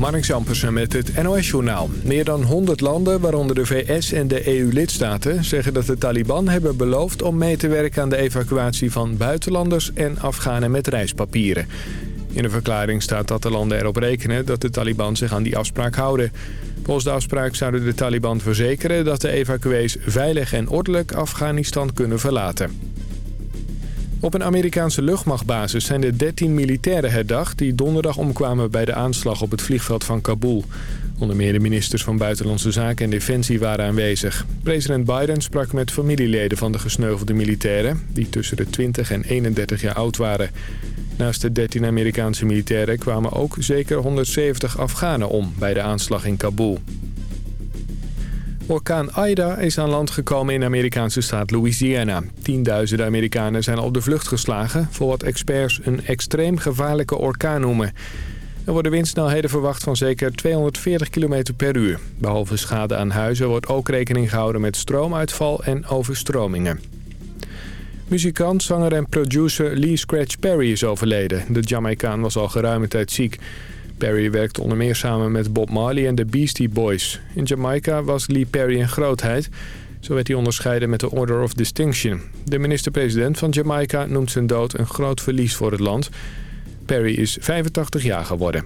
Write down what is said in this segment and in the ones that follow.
Mark Jampersen met het NOS-journaal. Meer dan 100 landen, waaronder de VS en de EU-lidstaten... zeggen dat de Taliban hebben beloofd om mee te werken aan de evacuatie van buitenlanders... en Afghanen met reispapieren. In de verklaring staat dat de landen erop rekenen dat de Taliban zich aan die afspraak houden. Volgens de afspraak zouden de Taliban verzekeren dat de evacuees veilig en ordelijk Afghanistan kunnen verlaten. Op een Amerikaanse luchtmachtbasis zijn de 13 militairen herdacht... die donderdag omkwamen bij de aanslag op het vliegveld van Kabul. Onder meer de ministers van Buitenlandse Zaken en Defensie waren aanwezig. President Biden sprak met familieleden van de gesneuvelde militairen... die tussen de 20 en 31 jaar oud waren. Naast de 13 Amerikaanse militairen kwamen ook zeker 170 Afghanen om... bij de aanslag in Kabul. Orkaan Ida is aan land gekomen in de Amerikaanse staat Louisiana. Tienduizenden Amerikanen zijn op de vlucht geslagen... voor wat experts een extreem gevaarlijke orkaan noemen. Er worden windsnelheden verwacht van zeker 240 km per uur. Behalve schade aan huizen wordt ook rekening gehouden met stroomuitval en overstromingen. Muzikant, zanger en producer Lee Scratch Perry is overleden. De Jamaicaan was al geruime tijd ziek. Perry werkte onder meer samen met Bob Marley en de Beastie Boys. In Jamaica was Lee Perry een grootheid. Zo werd hij onderscheiden met de Order of Distinction. De minister-president van Jamaica noemt zijn dood een groot verlies voor het land. Perry is 85 jaar geworden.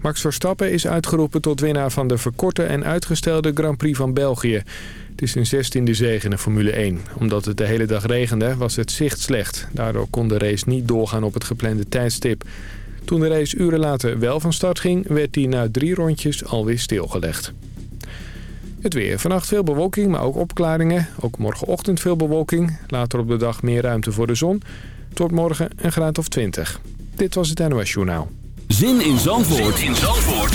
Max Verstappen is uitgeroepen tot winnaar van de verkorte en uitgestelde Grand Prix van België. Het is een 16e zege in Formule 1. Omdat het de hele dag regende was het zicht slecht. Daardoor kon de race niet doorgaan op het geplande tijdstip. Toen de race uren later wel van start ging, werd die na drie rondjes alweer stilgelegd. Het weer. Vannacht veel bewolking, maar ook opklaringen. Ook morgenochtend veel bewolking. Later op de dag meer ruimte voor de zon. Tot morgen een graad of 20. Dit was het NOS Journaal. Zin in Zandvoort, zin in Zandvoort.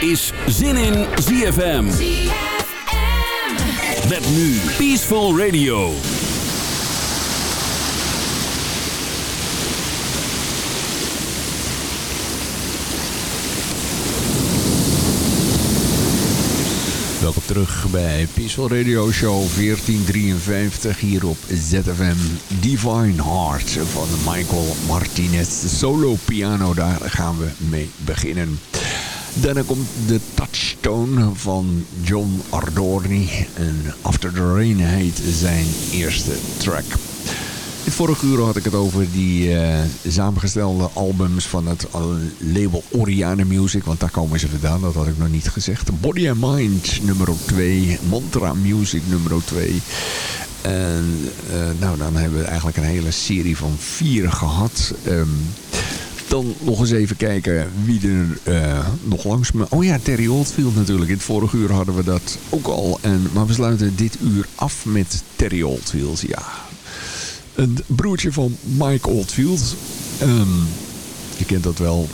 is Zin in ZFM. ZFM. Met nu Peaceful Radio. Welkom terug bij Peaceful Radio Show 1453 hier op ZFM Divine Heart van Michael Martinez. Solo piano, daar gaan we mee beginnen. Daarna komt de Touchstone van John Ardorni en After the Rain heet zijn eerste track. In vorige uur had ik het over die uh, samengestelde albums van het uh, label Oriane Music. Want daar komen ze vandaan, dat had ik nog niet gezegd. Body and Mind nummer 2. Mantra Music nummer 2. En uh, nou, dan hebben we eigenlijk een hele serie van vier gehad. Um, dan nog eens even kijken wie er nog langs me... Oh ja, Terry Oldfield natuurlijk. In het vorige uur hadden we dat ook al. En, maar we sluiten dit uur af met Terry Oldfield. Ja, een broertje van Mike Oldfield. Um, je kent dat wel.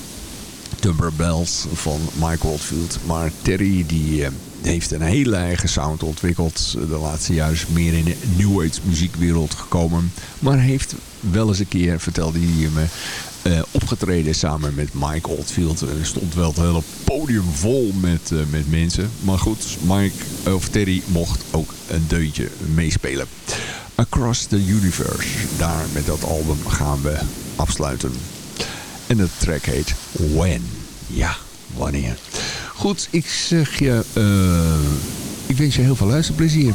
Tumber Bells van Mike Oldfield. Maar Terry die uh, heeft een hele eigen sound ontwikkeld. De laatste jaren is meer in de New Age muziekwereld gekomen. Maar heeft wel eens een keer, vertelde hij me, uh, opgetreden samen met Mike Oldfield. Er stond wel het hele podium vol met, uh, met mensen. Maar goed, Mike, of Terry mocht ook een deuntje meespelen. Across the Universe. Daar met dat album gaan we afsluiten. En de track heet When. Ja, wanneer. Goed, ik zeg je... Uh, ik wens je heel veel luisterplezier.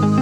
Bye.